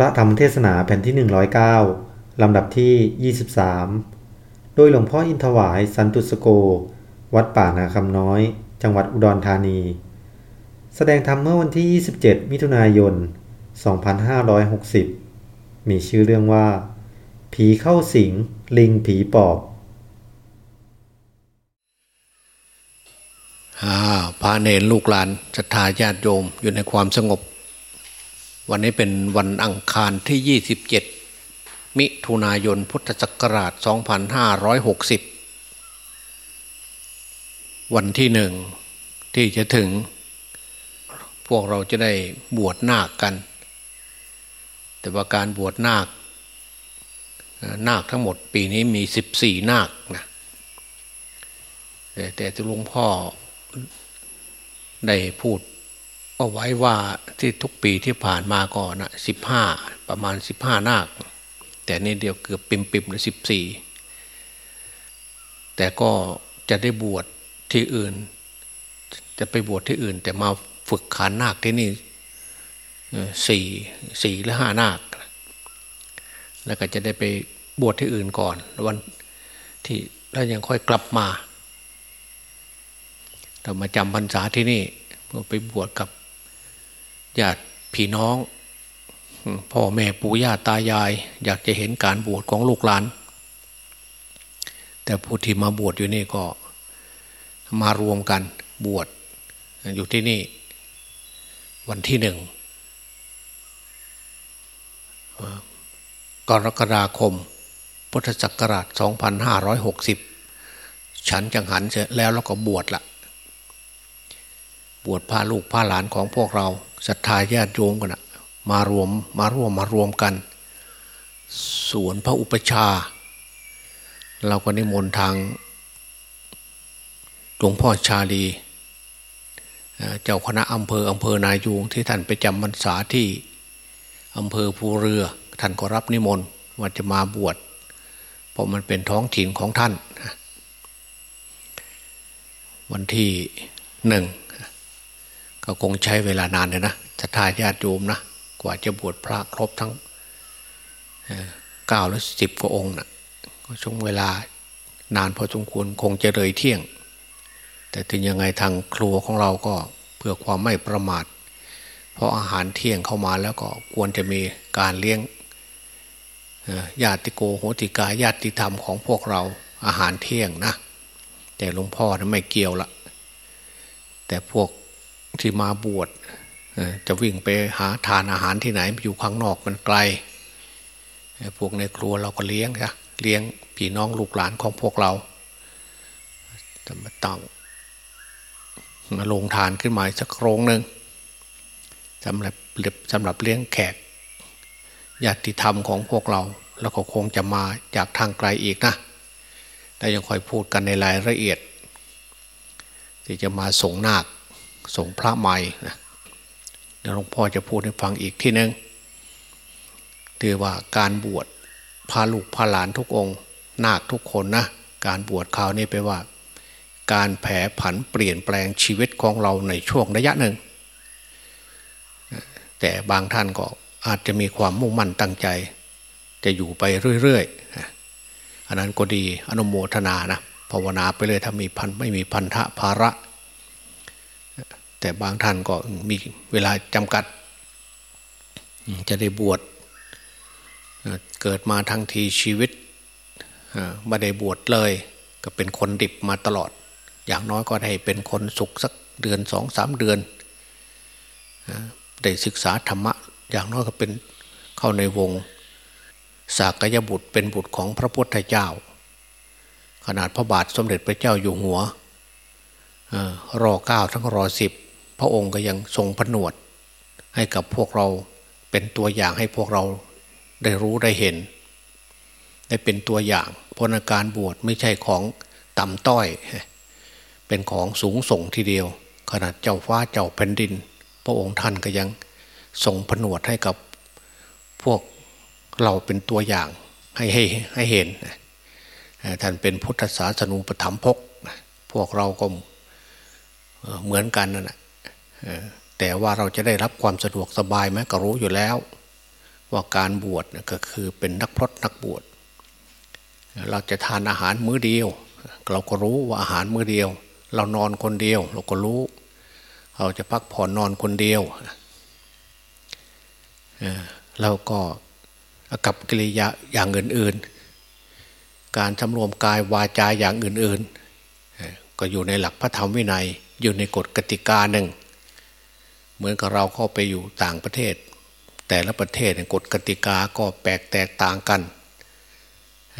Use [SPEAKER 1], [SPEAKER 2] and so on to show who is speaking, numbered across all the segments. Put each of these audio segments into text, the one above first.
[SPEAKER 1] พระธรรมเทศนาแผ่นที่ 109 ลำดับที่ 23 โดยหลวงพ่ออินทวายสันตุสโก วัดป่านาคำน้อย จังหวัดอุดรธานี แสดงธรรมเมื่อวันที่ 27 มิถุนายน 2560 มีชื่อเรื่องว่า ผีเข้าสิง ลิงผีปอบ
[SPEAKER 2] อ่าพระเนรลูกหลานศรัทธาญาติโยมอยู่ในความสงบ วันนี้เป็นวันอังคารที่ 27 มิถุนายนพุทธศักราช 2560 วันที่หนึ่งที่จะถึง พวกเราจะได้บวชนาคกัน แต่ว่าการบวชนาค นาคทั้งหมดปีนี้มี 14 นาคนะแต่แต่ที่หลวงพ่อได้พูด เอาไว้ว่าที่ทุกปีที่ผ่านมาก่อนนะสิบห้าประมาณสิบห้านาค แต่นี่เดียวเกือบปิมปิมเลยสิบสี่แต่ก็จะได้บวชที่อื่น จะไปบวชที่อื่น แต่มาฝึกขานนาคที่นี่สี่สี่หรือห้านาค แล้วก็จะได้ไปบวชที่อื่นก่อน วันที่แล้วยังค่อยกลับมาเรามาจำพรรษาที่นี่ไปบวชกับ ญาติพี่น้อง พ่อแม่ปู่ย่าตายาย อยากจะเห็นการบวชของลูกหลาน แต่ผู้ที่มาบวชอยู่นี่ก็มารวมกันบวชอยู่ที่นี่ วันที่หนึ่งกรกฎาคม พุทธศักราช 2560 ฉันจังหันเสร็จแล้วแล้วก็บวชละบวชพาลูกพาหลานของพวกเรา ศรัทธาญาติโยมกันนะมารวมมาร่วมมารวมกัน สวนพระอุปชา เราก็นิมนต์ทางหลวงพ่อชาลี เจ้าคณะอำเภออำเภอนายูงที่ท่านไปจำพรรษาที่อำเภอภูเรือ ท่านก็รับนิมนต์ว่าจะมาบวชเพราะมันเป็นท้องถิ่นของท่าน วันที่หนึ่ง ก็คงใช้เวลานานเลยนะจะทายญาติโยมนะกว่าจะบวชพระครบทั้งเก้าหรือสิบกว่าองค์นะก็ช่วงเวลานานพอสมควรคงจะเลยเที่ยง แต่ถึงยังไงทางครัวของเราก็เพื่อความไม่ประมาท เพราะอาหารเที่ยงเข้ามาแล้วก็ควรจะมีการเลี้ยงญาติโกโหติกาญาติธรรมของพวกเราอาหารเที่ยงนะ แต่หลวงพ่อนะไม่เกี่ยวละแต่พวก ที่มาบวชจะวิ่งไปหาทานอาหารที่ไหนอยู่ข้างนอกมันไกลพวกในครัวเราก็เลี้ยงนะเลี้ยงพี่น้องลูกหลานของพวกเราจะมาตั้งมาลงทานขึ้นมาสักโครงหนึ่งสำหรับสำหรับเลี้ยงแขกญาติธรรมของพวกเรา แล้วก็คงจะมาจากทางไกลอีกนะแต่ยังคอยพูดกันในรายละเอียด ที่จะมาส่งนาค ส่งพระใหม่นะเดี๋ยวหลวงพ่อจะพูดให้ฟังอีกที่หนึ่งถือว่าการบวชพาลูกพาหลานทุกองค์นาคทุกคนนะการบวชคราวนี้ไปว่า การแผ่ผันเปลี่ยนแปลงชีวิตของเราในช่วงระยะหนึ่ง แต่บางท่านก็อาจจะมีความมุ่งมั่นตั้งใจ จะอยู่ไปเรื่อยๆอันนั้นก็ดีอนุโมทนานะภาวนาไปเลยถ้ามีพันไม่มีพันธะภาระ แต่บางท่านก็มีเวลาจำกัด จะได้บวชเกิดมาทั้งทีชีวิตไม่ได้บวชเลย ก็เป็นคนดิบมาตลอด อย่างน้อยก็ได้เป็นคนสุขสักเดือนสองสามเดือนได้ศึกษาธรรมะ อย่างน้อยก็เป็นเข้าในวงสากยบุตรเป็นบุตรของพระพุทธเจ้า ขนาดพระบาทสมเด็จพระเจ้าอยู่หัวรอเก้าทั้งรอสิบ พระองค์ก็ยังทรงผนวด ให้กับพวกเราเป็นตัวอย่างให้พวกเราได้รู้ได้เห็น ได้เป็นตัวอย่างพลการบวชไม่ใช่ของต่ำต้อย เป็นของสูงส่งทีเดียว ขนาดเจ้าฟ้าเจ้าแผ่นดิน พระองค์ท่านก็ยังทรงผนวดให้กับพวกเราเป็นตัวอย่างให้ให้ให้เห็นท่านเป็นพุทธศาสนูปถัมภกพวกเราก็เหมือนกันนั่นแหละ แต่ว่าเราจะได้รับความสะดวกสบายไหมก็รู้อยู่แล้ว ว่าการบวชก็คือเป็นนักพรตนักบวช เราจะทานอาหารมื้อเดียว เราก็รู้ว่าอาหารมื้อเดียว เรานอนคนเดียว เราก็รู้ เราจะพักผ่อนนอนคนเดียวเราก็กับกิริยาอย่างอื่นๆ การสำรวมกายวาจาอย่างอื่นๆ ก็อยู่ในหลักพระธรรมวินัยอยู่ในกฎกติกาหนึ่ง เหมือนกับเราเข้าไปอยู่ต่างประเทศ แต่ละประเทศกฎกติกาก็แปลกแตกต่างกัน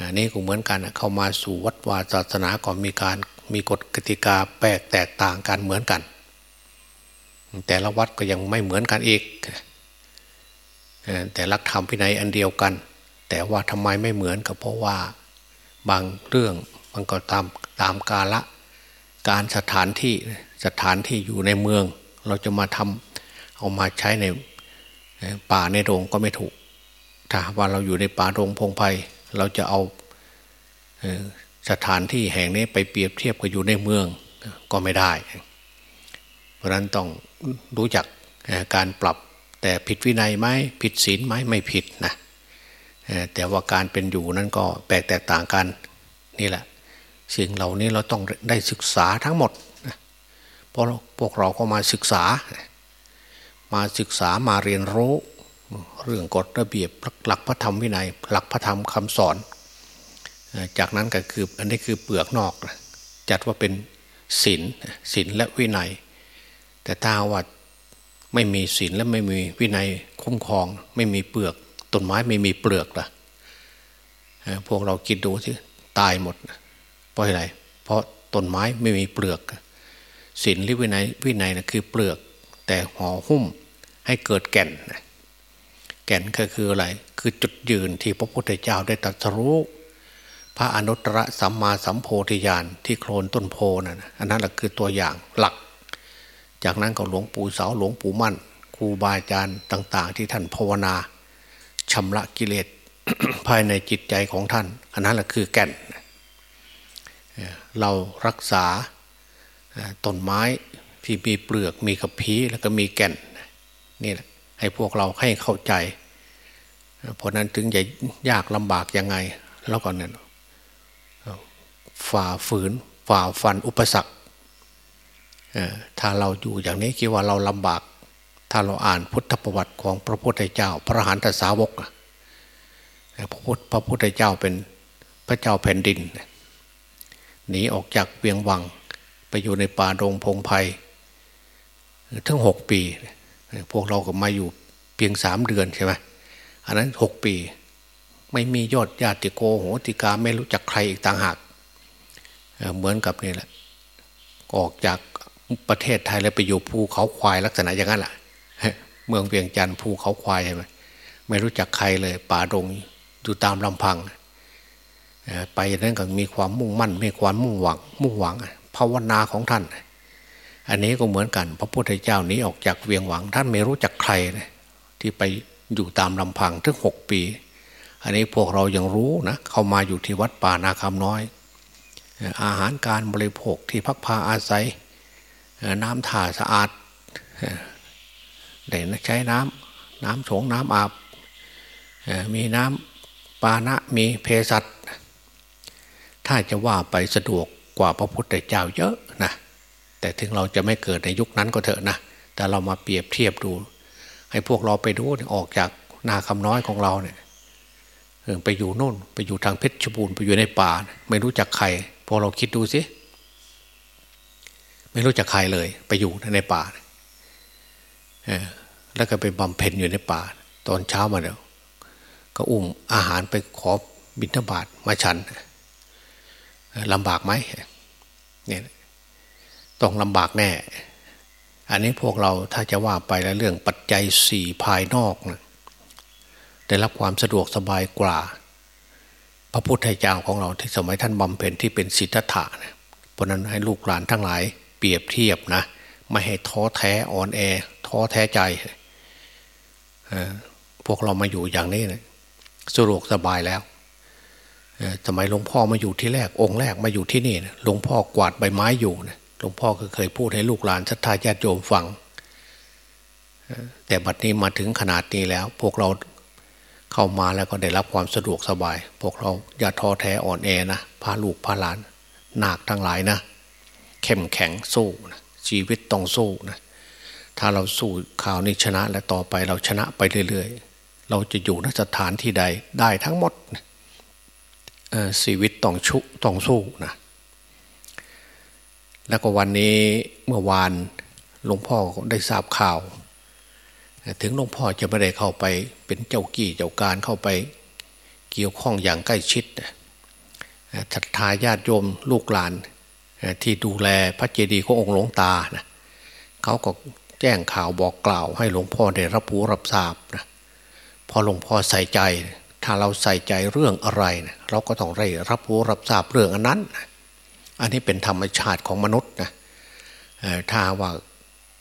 [SPEAKER 2] อันนี้ก็เหมือนกันเข้ามาสู่วัดวาศาสนาก็มีการมีกฎกติกาแปลกแตกต่างกันเหมือนกัน แต่ละวัดก็ยังไม่เหมือนกันอีกแต่ลักธรรมพินัยอันเดียวกัน แต่ว่าทำไมไม่เหมือนก็เพราะว่าบางเรื่องมันก็ตามตามกาละ การสถานที่สถานที่อยู่ในเมือง เราจะมาทำ เอามาใช้ในป่าในโรงก็ไม่ถูก ถ้าว่าเราอยู่ในป่าโรงพงไพ่เราจะเอาสถานที่แห่งนี้ไปเปรียบเทียบกับอยู่ในเมืองก็ไม่ได้ เพราะนั้นต้องรู้จักการปรับแต่ผิดวินัยไหมผิดศีลไหมไม่ผิดนะแต่ว่าการเป็นอยู่นั้นก็แปลกแตกต่างกันนี่แหละ สิ่งเหล่านี้เราต้องได้ศึกษาทั้งหมดเพราะพวกเราก็มาศึกษา มาศึกษามาเรียนรู้ เรื่องกฎระเบียบหลักพระธรรมวินัย หลักพระธรรมคำสอน จากนั้นก็คืออันนี้คือเปลือกนอก จัดว่าเป็นศีลศีลและวินัย แต่ถ้าว่าไม่มีศีลและไม่มีวินัยคุ้มครอง ไม่มีเปลือกต้นไม้ไม่มีเปลือกล่ะพวกเราคิดดูสิตายหมดเพราะอะไรเพราะต้นไม้ไม่มีเปลือกศีลหรือวินัยวินัยนะคือเปลือก แต่ห่อหุ้มให้เกิดแก่น แก่นก็คืออะไร คือจุดยืนที่พระพุทธเจ้าได้ตรัสรู้ พระอนุตตรสัมมาสัมโพธิญาณที่โคลนต้นโพนั่นอันนั้นแหละคือตัวอย่างหลัก จากนั้นก็หลวงปู่เสาหลวงปู่มั่นครูบาอาจารย์ต่าง ๆ ที่ท่านภาวนาชำระกิเลสภายในจิตใจของท่าน อันนั้นแหละคือแก่น เรารักษาต้นไม้ ที่มีเปลือกมีกระพี้แล้วก็มีแก่นนี่แหละให้พวกเราให้เข้าใจ เพราะนั้นถึงจะยากลำบากยังไง แล้วก็เนี่ยฝ่าฝืนฝ่าฟันอุปสรรคถ้าเราอยู่อย่างนี้คิดว่าเราลำบาก ถ้าเราอ่านพุทธประวัติของพระพุทธเจ้า พระหันตสาวกพระพุทธพระพุทธเจ้าเป็นพระเจ้าแผ่นดินหนีออกจากเวียงวังไปอยู่ในป่าดงพงไพ่ ทั้งหกปี พวกเราก็มาอยู่เพียงสามเดือนใช่ไหมอันนั้นหกปี ไม่มียอดญาติโกโหติกาไม่รู้จักใครอีกต่างหากเหมือนกับนี่แหละออกจากประเทศไทยแล้วไปอยู่ภูเขาควายลักษณะอย่างนั้นแหละเมืองเวียงจันทร์ภูเขาควายใช่ไหมไม่รู้จักใครเลย ป่าดงอยู่ตามลำพังไปนั้นก็มีความมุ่งมั่นมีความมุ่งหวัง มุ่งหวังภาวนาของท่าน อันนี้ก็เหมือนกัน พระพุทธเจ้านี้ออกจากเวียงหวัง ท่านไม่รู้จักใครที่ไปอยู่ตามลำพังถึงหกปี อันนี้พวกเรายังรู้นะเข้ามาอยู่ที่วัดป่านาคำน้อย อาหารการบริโภคที่พักพาอาศัย น้ำถ่าสะอาดได้ใช้น้ำน้ำโฉงน้ำอาบมีน้ำปานะมีเพสัตถ้าจะว่าไปสะดวกกว่าพระพุทธเจ้าเยอะ แต่ถึงเราจะไม่เกิดในยุคนั้นก็เถอะนะ แต่เรามาเปรียบเทียบดู ให้พวกเราไปดูออกจากนาคำน้อยของเราเนี่ยไปอยู่โน่น ไปอยู่ทางเพชรบูรณ์ไปอยู่ในป่า ไม่รู้จักใคร พอเราคิดดูสิไม่รู้จักใครเลย ไปอยู่ในป่าแล้วก็ไปบำเพ็ญอยู่ในป่า ตอนเช้ามาเดี๋ยวก็อุ้มอาหารไปขอบิณฑบาตมาฉันลำบากไหมเนี่ย ต้องลำบากแน่ อันนี้พวกเราถ้าจะว่าไปแล้วเรื่องปัจจัยสี่ภายนอกนะได้รับความสะดวกสบายกว่า พระพุทธเจ้าของเราที่สมัยท่านบำเพ็ญที่เป็นสิทธัตถะนะเพราะนั้นให้ลูกหลานทั้งหลายเปรียบเทียบนะไม่ให้ท้อแท้อ่อนแอ ท้อแท้ใจพวกเรามาอยู่อย่างนี้นะสะดวกสบายแล้วสมัยหลวงพ่อมาอยู่ที่แรกองค์แรกมาอยู่ที่นี่นะหลวงพ่อกวาดใบไม้อยู่นะ หลวงพ่อก็เคยพูดให้ลูกหลานศรัทธาญาติโยมฟัง แต่บัดนี้มาถึงขนาดนี้แล้ว พวกเราเข้ามาแล้วก็ได้รับความสะดวกสบาย พวกเราอย่าท้อแท้อ่อนแอนะพาลูกพาหลานหนักทั้งหลายนะ เข้มแข็งสู้นะชีวิตต้องสู้นะถ้าเราสู้ข่าวนี้ชนะและต่อไปเราชนะไปเรื่อยๆ เราจะอยู่นสถานที่ใดได้ทั้งหมดชีวิตต้องชุต้องสู้นะ แล้วก็วันนี้เมื่อวานหลวงพ่อได้ทราบข่าว ถึงหลวงพ่อจะไม่ได้เข้าไปเป็นเจ้ากี้เจ้าการเข้าไปเกี่ยวข้องอย่างใกล้ชิดศรัทธาญาติโยมลูกหลานที่ดูแลพระเจดีย์ขององค์หลวงตานะเขาก็แจ้งข่าวบอกกล่าว ให้หลวงพ่อได้รับรู้รับทราบนะพอหลวงพ่อใส่ใจ ถ้าเราใส่ใจเรื่องอะไรนะเราก็ต้องได้รับรู้รับทราบเรื่องอันนั้น อันนี้เป็นธรรมชาติของมนุษย์นะถ้าว่า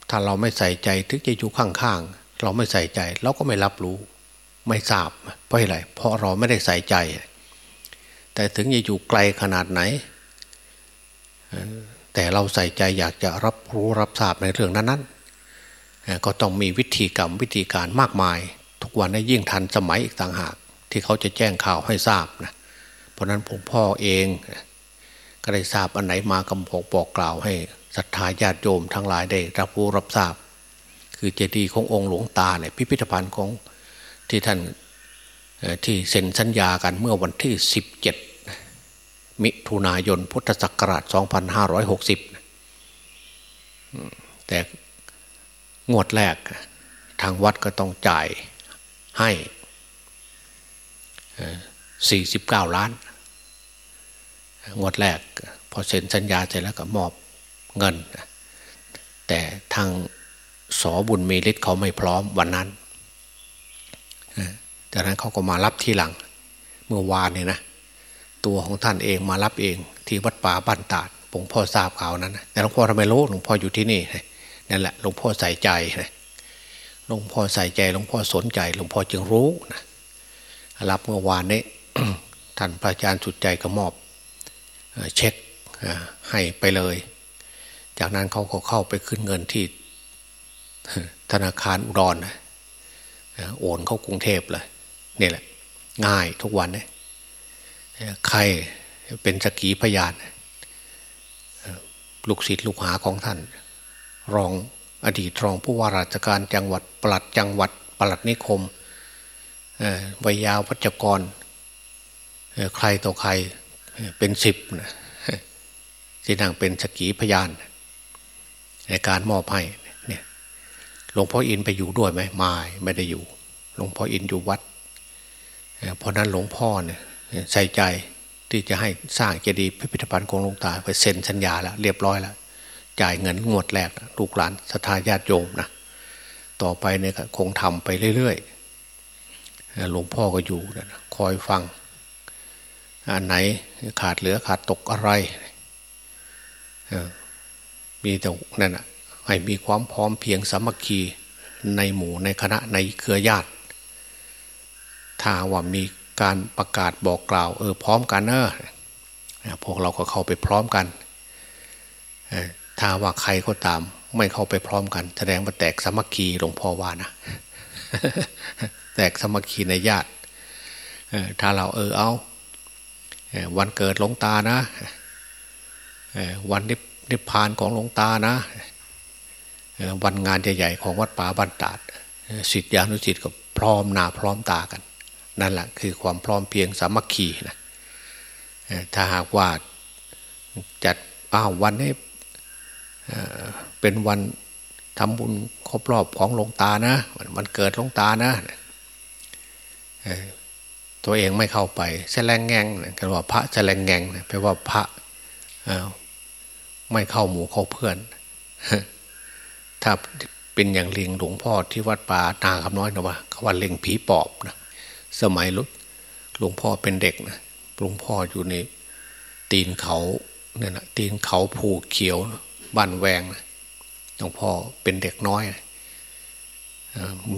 [SPEAKER 2] ถ้าเราไม่ใส่ใจถึงจะอยู่ข้างๆเราไม่ใส่ใจ เราก็ไม่รับรู้ไม่ทราบเพราะอะไรเพราะเราไม่ได้ใส่ใจ แต่ถึงจะอยู่ไกลขนาดไหน แต่เราใส่ใจอยากจะรับรู้รับทราบในเรื่องนั้นๆก็ต้องมีวิธีกรรมวิธีการมากมาย ทุกวันนี้ยิ่งทันสมัยอีกต่างหาก ที่เขาจะแจ้งข่าวให้ทราบนะเพราะนั้นผมพ่อเอง ก็ได้ทราบอันไหนมากำบอกบอกกล่าวให้ศรัทธาญาติโยมทั้งหลายได้รับรู้รับทราบ คือเจดีย์ขององค์หลวงตาเนี่ยพิพิธภัณฑ์ของที่ท่านที่เซ็นสัญญากันเมื่อวันที่ 17 มิถุนายนพุทธศักราช 2560 แต่งวดแรกทางวัดก็ต้องจ่ายให้ 49 ล้าน งวดแรก พอเซ็นสัญญาเสร็จแล้วก็มอบเงิน แต่ทางสอบุญมีฤทธิ์เขาไม่พร้อมวันนั้นจากนั้นเขาก็มารับทีหลัง เมื่อวานเนี่ยนะตัวของท่านเองมารับเอง ที่วัดป่าบ้านตาดหลวงพ่อทราบข่าวนั้น แต่หลวงพ่อทำไมรู้หลวงพ่ออยู่ที่นี่นั่นแหละหลวงพ่อใส่ใจหลวงพ่อใส่ใจหลวงพ่อสนใจหลวงพ่อจึงรู้นะรับเมื่อวานนี้ท่านพระอาจารย์สุดใจก็มอบ เช็คให้ไปเลย จากนั้นเขาก็เข้าไปขึ้นเงินที่ธนาคารอุดรโอนเข้ากรุงเทพเลยนี่แหละ ง่ายทุกวันเนี่ยใครเป็นสกีพยานลูกศิษย์ลูกหาของท่าน รองอดีตรองผู้ว่าราชการจังหวัดปลัดจังหวัดปลัดนิคมวิยาวพัชกร ใครต่อใคร เป็นสิบนะที่นั่งเป็นสกีพยาน ในการมอบให้เนี่ยหลวงพ่ออินไปอยู่ด้วยไหมไม่ไม่ได้อยู่ หลวงพ่ออินอยู่วัด เพราะนั้นหลวงพ่อเนี่ยใส่ใจที่จะให้สร้างเจดีย์พิพิธภัณฑ์ของหลวงตาไปเซ็นสัญญาแล้วเรียบร้อยแล้วจ่ายเงินงวดแรกลูกหลานศรัทธาญาติโยมนะต่อไปเนี่ยคงทำไปเรื่อยๆหลวงพ่อก็อยู่นะคอยฟัง อันไหนขาดเหลือขาดตกอะไรมีแต่นั่นนะให้มีความพร้อมเพียงสามัคคีในหมู่ในคณะในเครือญาติ ถ้าว่ามีการประกาศบอกกล่าว เออพร้อมกันเนอะพวกเราก็เข้าไปพร้อมกันถ้าว่าใครก็ตาม ไม่เข้าไปพร้อมกัน แสดงว่าแตกสมัคคีหลวงพ่อว่านะแตกสมัคคีในญาติถ้าเราเออเอา วันเกิดหลวงตานะวันนิพพานของหลวงตานะวันงานใหญ่ๆของวัดป่าบันตาดสิทธิอนุสิทธิ์ก็พร้อมหน้าพร้อมตากัน นั่นแหละคือความพร้อมเพียงสามัคคีนะถ้าหากว่าจัดอ้าววันนี้เป็นวันทำบุญครบรอบของหลวงตานะ วันเกิดหลวงตานะ ตัวเองไม่เข้าไปแสลงแงงกันว่าพระแสลงแงงแปลว่าพระไม่เข้าหมู่เข้าเพื่อน ถ้าเป็นอย่างเลียงหลวงพ่อที่วัดป่านาคำน้อยนะว่าเขาว่าเลียงผีปอบนะสมัยลุหลวงพ่อเป็นเด็กนะหลวงพ่ออยู่ในตีนเขาเนี่ยนะตีนเขาผูเขียวบ้านแวงนะหลวงพ่อเป็นเด็กน้อยนะ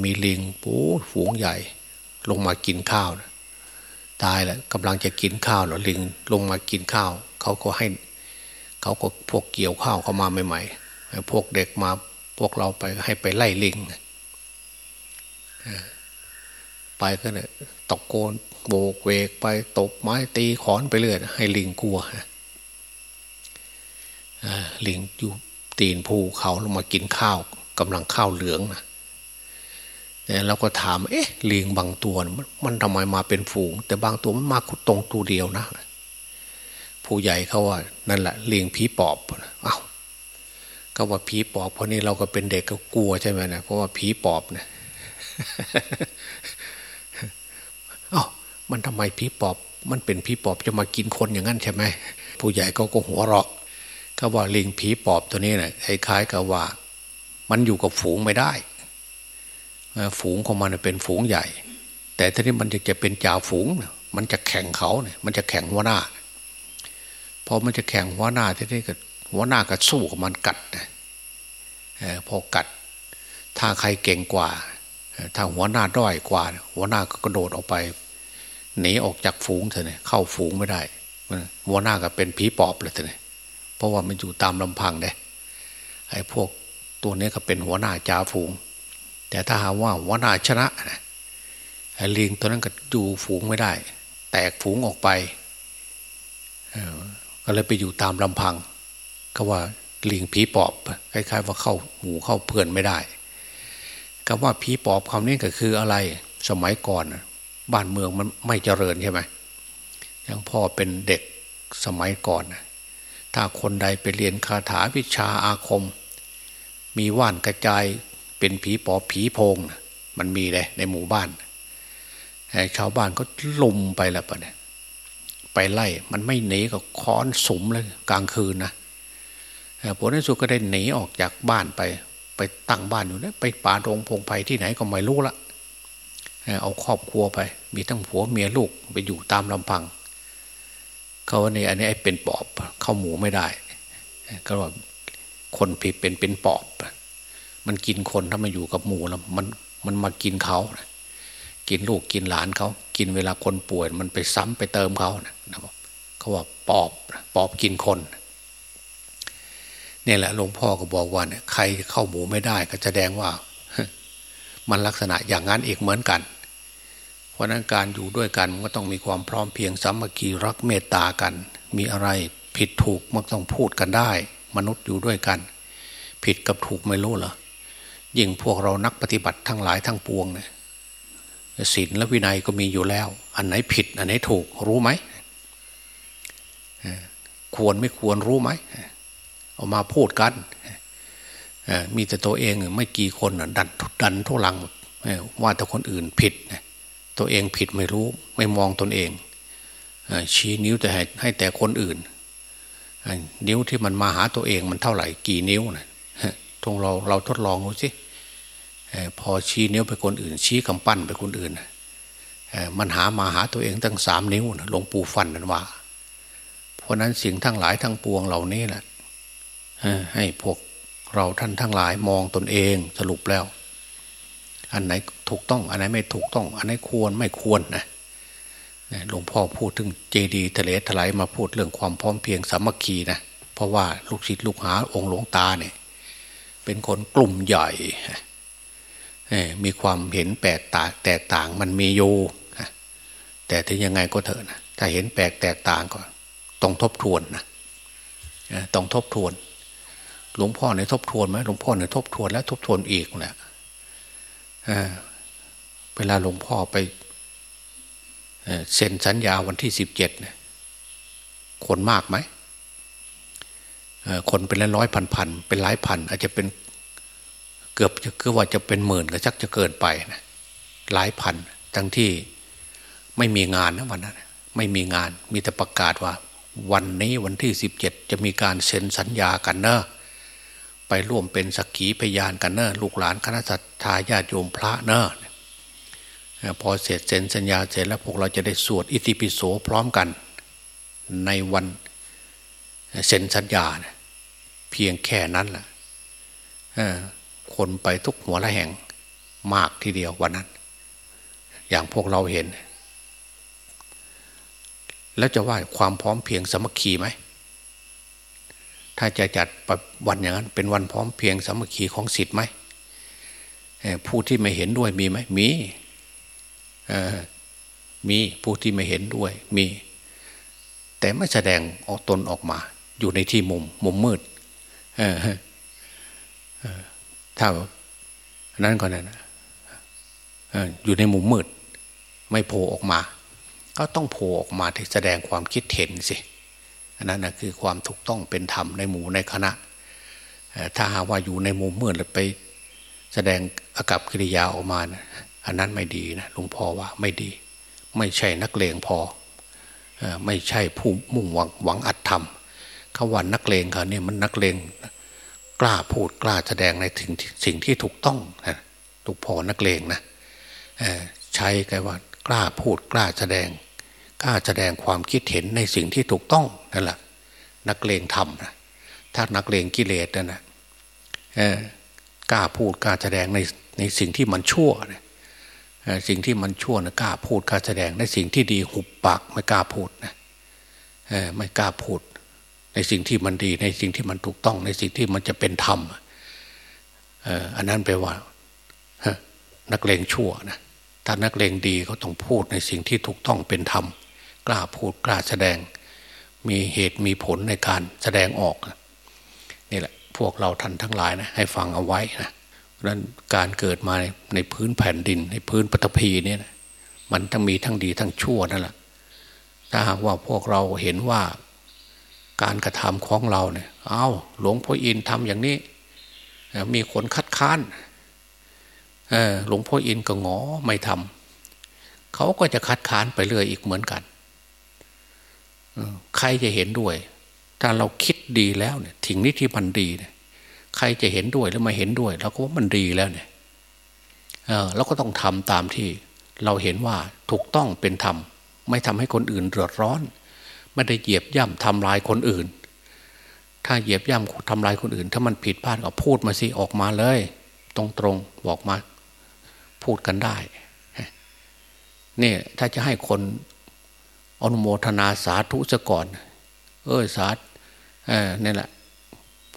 [SPEAKER 2] มีลิงปูฝูงใหญ่ ลงมากินข้าวนะ ตายแล้วกำลังจะกินข้าวเนาะลิงลงมากินข้าว เขาก็ให้ เขาก็พวกเกี่ยวข้าวเข้ามาใหม่ๆพวกเด็กมาพวกเราไปให้ไปไล่ลิงไปก็เนี่ยตะโกนโบกเวกไปตบไม้ตีขอนไปเรื่อยให้ลิงกลัวลิงอยู่ตีนภูเขาลงมากินข้าวกำลังข้าวเหลืองนะ เราก็ถาม เอ๊ะลิงบางตัว มันทำไมมาเป็นฝูง แต่บางตัวมันมาตรงตัวเดียวนะ ผู้ใหญ่เขาว่า นั่นแหละลิงผีปอบเอา้าก็ว่าผีปอบเพราะนี่เราก็เป็นเด็กก็กลัวใช่ไหมนะเพราะว่าผีปอบเนี่ยอ๋อมันทำไมผีปอบ มันเป็นผีปอบจะมากินคนอย่างนั้นใช่ไหมผู้ใหญ่ก็ก็หัวเราะก็ว่าลิงผีปอบตัวนี้นะคล้ายๆกับว่า มันอยู่กับฝูงไม่ได้ ฝูงของมันเป็นฝูงใหญ่ แต่ทีนี้มันจะจะเป็นจ่าฝูง มันจะแข่งเขาเนี่ยมันจะแข่งหัวหน้าพอมันจะแข่งหัวหน้าทีนี้ก็หัวหน้าก็สู้กับมันกัดพอกัด ถ้าใครเก่งกว่า ถ้าหัวหน้าด้อยกว่า หัวหน้าก็กระโดดออกไปหนีออกจากฝูงเถอะเนี่ยเข้าฝูงไม่ได้หัวหน้าก็เป็นผีปอบเลยเถอะเนี่ยเพราะว่ามันอยู่ตามลำพังเด้ไอ้พวกตัวนี้ก็เป็นหัวหน้าจ่าฝูง แต่ถ้าหาว่าหัวหน้าชนะลิงตัวนั้นก็อยู่ฝูงไม่ได้ แตกฝูงออกไปก็เลยไปอยู่ตามลำพัง ก็ว่าลิงผีปอบคล้ายๆว่าเข้าหมูเข้าเพื่อนไม่ได้ก็ว่าผีปอบคำนี้ก็คืออะไร สมัยก่อนบ้านเมืองมันไม่เจริญใช่ไหมยังพ่อเป็นเด็กสมัยก่อน ถ้าคนใดไปเรียนคาถาวิชาอาคม มีว่านกระจาย เป็นผีปอบผีโพงนะมันมีเลยในหมู่บ้านชาวบ้านก็ลุมไปแล้วปะเนี่ยไปไล่ มันไม่หนีก็ค้อนสมเลยกลางคืนนะผลในสุดก็ได้หนีออกจากบ้านไป ไปตั้งบ้านอยู่นะไปป่าโรงพงไพ่ที่ไหนก็ไม่รู้ละเอาครอบครัวไป มีทั้งผัวเมียลูกไปอยู่ตามลำพัง เขาว่านี่อันนี้ไอ้เป็นปอบ เข้าหมูไม่ได้ ก็ว่าคนผิดเป็นเป็นปอบ มันกินคนถ้ามาอยู่กับหมูแล้วมันมันมากินเขากินลูกกินหลานเขา กินเวลาคนป่วย มันไปซ้ำไปเติมเขานะเขาว่าปอบปอบกินคนนี่แหละหลวงพ่อก็บอกว่าเนี่ยใครเข้าหมูไม่ได้ก็แสดงว่า มันลักษณะอย่างนั้นอีกเหมือนกัน เพราะนั้นการอยู่ด้วยกันมันก็ต้องมีความพร้อมเพียงสามัคคีรักเมตตากัน มีอะไรผิดถูกมันต้องพูดกันได้ มนุษย์อยู่ด้วยกัน ผิดกับถูกไม่รู้เหรอ ยิ่งพวกเรานักปฏิบัติทั้งหลายทั้งปวงเนี่ยศีลและวินัยก็มีอยู่แล้ว อันไหนผิด อันไหนถูกรู้ไหมควรไม่ควรรู้ไหมเอามาพูดกันมีแต่ตัวเองไม่กี่คนดันดันทุลังว่าแต่คนอื่นผิดตัวเองผิดไม่รู้ ไม่มองตนเองชี้นิ้วแต่ให้แต่คนอื่น นิ้วที่มันมาหาตัวเองมันเท่าไหร่ กี่นิ้วนะ ทงเราเราทดลองดูสิพอชี้นิ้วไปคนอื่น ชี้กำปั้นไปคนอื่นมันหามาหาตัวเองตั้งสามนิ้วหลวงปู่ฟันนั้นว่า เพราะนั้นสิ่งทั้งหลายทั้งปวงเหล่านี้แหละให้พวกเราท่านทั้งหลายมองตนเองสรุปแล้ว อันไหนถูกต้อง อันไหนไม่ถูกต้อง อันไหนควรไม่ควรนะหลวงพ่อพูดถึงเจดีทะเลถลายมาพูดเรื่องความพร้อมเพียงสามัคคีนะเพราะว่าลูกศิษย์ลูกหาองค์หลวงตาเนี่ย เป็นคนกลุ่มใหญ่มีความเห็นแปลกต่างแตกต่างมันมีอยู่แต่ถึงยังไงก็เถอะนะถ้าเห็นแปลกแตกต่างก็ต้องทบทวนนะต้องทบทวน หลวงพ่อในทบทวนไหมหลวงพ่อในทบทวนแล้วทบทวนอีกแหละเวลาหลวงพ่อไปเซ็นสัญญาวันที่สิบเจ็ดคนมากไหม คนเป็นร้อยพันพันเป็นหลายพัน อาจจะเป็นเกือบจะคือว่าจะเป็นหมื่นก็ชักจะเกินไปนะหลายพันทั้งที่ไม่มีงานนะวันนั้นไม่มีงานมีแต่ประกาศว่า วันนี้วันที่สิบเจ็ดจะมีการเซ็นสัญญากันเนอะไปร่วมเป็นสักขีพยานกันเนอะลูกหลานคณะทาญาติโยมพระเนอะพอเสร็จเซ็นสัญญาเสร็จแล้วพวกเราจะได้สวดอิติปิโสพร้อมกัน ในวันเซ็นสัญญา เพียงแค่นั้นแหละคนไปทุกหัวละแห่งมากทีเดียววันนั้น อย่างพวกเราเห็น แล้วจะว่าความพร้อมเพียงสมัคคีไหมถ้าจะจัดวันอย่างนั้น เป็นวันพร้อมเพียงสมัคคีของสิทธิ์ไหมผู้ที่ไม่เห็นด้วยมีไหมมีมีผู้ที่ไม่เห็นด้วยมี แต่ไม่แสดงออกตนออกมา อยู่ในที่มุม มุมมืด ถ้านั้นก็นั่นอยู่ในมุมมืด ไม่โผล่ออกมา ก็ต้องโผล่ออกมาที่แสดงความคิดเห็นสิอันนั้นนะคือความถูกต้องเป็นธรรมในหมู่ในคณะ ถ้าหาว่าอยู่ในมุมมืดแล้วไป แสดงอากับกิริยาออกมานะอันนั้นไม่ดีนะหลวงพ่อว่าไม่ดี ไม่ใช่นักเลงพอ ไม่ใช่ผู้มุ่งหวังหวังอัดทำเขาว่านักเลงเขาเนี่ยมันนักเลงกล้าพูดกล้าแสดงในถึงสิ่งที่ถูกต้องนะถูกพอนักเลงนะใช้กันว่ากล้าพูดกล้าแสดง กล้าแสดงความคิดเห็นในสิ่งที่ถูกต้องนั่นแหละนักเลงทำนะถ้านักเลงกิเลสนั่นนะกล้าพูดกล้าแสดงในในสิ่งที่มันชั่วนะสิ่งที่มันชั่วนะกล้าพูดกล้าแสดงในสิ่งที่ดีหุบปากไม่กล้าพูดนะไม่กล้าพูด ในสิ่งที่มันดีในสิ่งที่มันถูกต้อง ในสิ่งที่มันจะเป็นธรรมอันนั้นแปลว่านักเลงชั่วนะถ้านักเลงดีเขาต้องพูดในสิ่งที่ถูกต้องเป็นธรรม กล้าพูดกล้าแสดง มีเหตุมีผลในการแสดงออกนี่แหละ พวกเราท่านทั้งหลายนะให้ฟังเอาไว้นะเพราะนั้นการเกิดมาในพื้นแผ่นดิน ในพื้นปฐพีเนี่ยนะมันต้งมีทั้งดีทั้งชั่วนั่นแหละถ้าหากว่าพวกเราเห็นว่า การกระทำของเราเนี่ย เอาหลวงพ่ออินทำอย่างนี้ มีคนคัดค้านหลวงพ่ออินก็งอไม่ทำเขาก็จะคัดค้านไปเรื่อยอีกเหมือนกันใครจะเห็นด้วย ถ้าเราคิดดีแล้วเนี่ยถึงนี้ที่มันดีเนี่ย ใครจะเห็นด้วยหรือไม่เห็นด้วยเราก็ว่ามันดีแล้วเนี่ยเออเราก็ต้องทำตามที่ เราเห็นว่าถูกต้องเป็นธรรมไม่ทำให้คนอื่นเดือดร้อน ไม่ได้เหยียบย่ำทำลายคนอื่น ถ้าเหยียบย่ำทำลายคนอื่น ถ้ามันผิดพลาดก็พูดมาสิออกมาเลย ตรงๆบอกมาพูดกันได้นี่ถ้าจะให้คนอนุโมทนาสาธุซะก่อน เออสาธเออนี่แหละ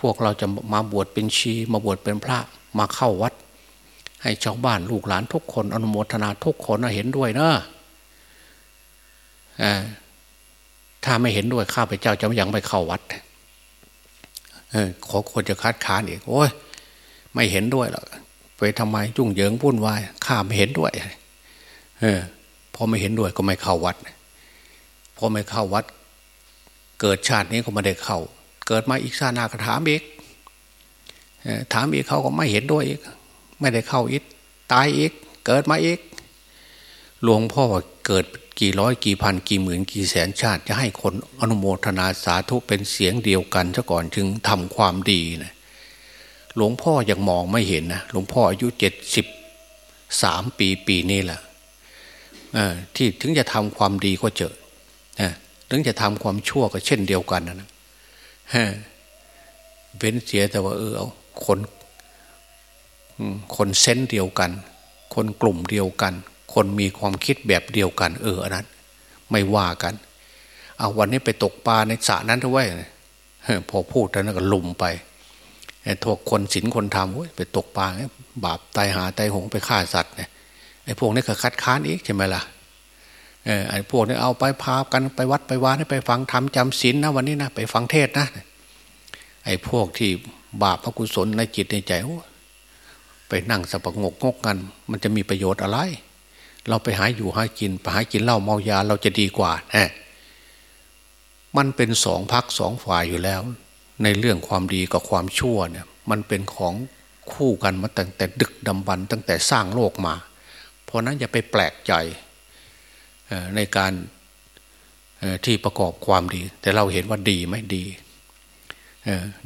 [SPEAKER 2] พวกเราจะมาบวชเป็นชี มาบวชเป็นพระมาเข้าวัด ให้ชาวบ้านลูกหลานทุกคน อนุโมทนาทุกคนเห็นด้วยเนอะ ถ้าไม่เห็นด้วยข้าพเจ้าจะยังไม่เข้าวัดออขอคนจะคัดค้านอีกโอ้ยไม่เห็นด้วยหรอกไปทำไมจุ่งเหยิงวุ่นวายข้าไม่เห็นด้วยเออพอไม่เห็นด้วยก็ไม่เข้าวัดพอไม่เข้าวัด เกิดชาตินี้ก็ไม่ได้เข้า เกิดมาอีกชาตินาก็ถามอีกถามอีกเขาก็ไม่เห็นด้วยอีก ไม่ได้เข้าอีกตายอีก เกิดมาอีกหลวงพ่อเกิด กี่ร้อยกี่พันกี่หมื่นกี่แสนชาติ จะให้คนอนุโมทนาสาธุเป็นเสียงเดียวกันซะก่อนจึงทำความดีนะหลวงพ่อยังมองไม่เห็นนะหลวงพ่ออายุเจ็ดสิบสามปีปีนี้แหละที่ถึงจะทำความดีก็เจอถึงจะทำความชั่วก็เช่นเดียวกันนะเว้นเสียแต่ว่าเออเอาคนคนเซนเดียวกัน คนกลุ่มเดียวกัน คนมีความคิดแบบเดียวกัน เอออันนั้นไม่ว่ากัน เอาวันนี้ไปตกปลาในสระนั้นด้วยพอพูดแล้วก็ลุมไปไอ้ทวกคนศีลคนทำไปตกปลาบาปตายหาตายหงไปฆ่าสัตว์เนี่ยไอ้พวกนี้ก็คัดค้านอีกใช่ไหมล่ะเออไอ้พวกนี้เอาไปพากันไปวัดไปวานไปฟังธรรมจำศีลนะวันนี้นะไปฟังเทศนะไอ้พวกที่บาปพระกุศลในจิตในใจไปนั่งสปงกงกกัน มันจะมีประโยชน์อะไร เราไปหาอยู่หากินไปหากินเหล้าเมายาเราจะดีกว่าฮะมันเป็นสองพักสองฝ่ายอยู่แล้ว ในเรื่องความดีกับความชั่วเนี่ย มันเป็นของคู่กันมาตั้งแต่ดึกดำบรรตั้งแต่สร้างโลกมา เพราะนั้นอย่าไปแปลกใจในการที่ประกอบความดี แต่เราเห็นว่าดีไหมดี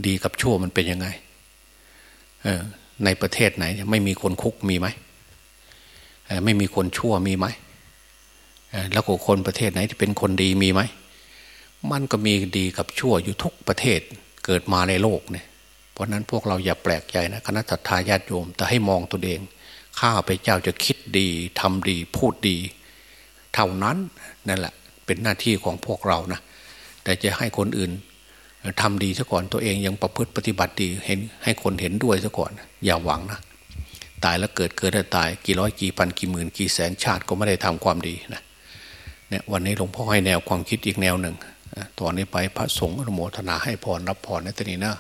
[SPEAKER 2] ดีกับชั่วมันเป็นยังไงในประเทศไหนไม่มีคนคุกมีไหม ไม่มีคนชั่วมีไหมแล้วคนประเทศไหนที่เป็นคนดีมีไหม มันก็มีดีกับชั่วอยู่ทุกประเทศเกิดมาในโลกเนี่ยเพราะนั้นพวกเราอย่าแปลกใจนะคณะสัตยาญาติโยม แต่ให้มองตัวเอง ข้าพเจ้าจะคิดดีทำดีพูดดี เท่านั้นนั่นแหละเป็นหน้าที่ของพวกเรานะแต่จะให้คนอื่นทำดีซะก่อนตัวเองยังประพฤติปฏิบัติดีเห็นให้คนเห็นด้วยซะก่อน อย่าหวังนะ ตายแล้วเกิดเกิดแล้วตาย กี่ร้อยกี่พันกี่หมื่นกี่แสนชาติก็ไม่ได้ทำความดีนะเนี่ยวันนี้หลวงพ่อให้แนวความคิดอีกแนวหนึ่งตอนนี้ไปพระสงฆ์อนุโมทนาให้พรรับพรในตอนนี้นะ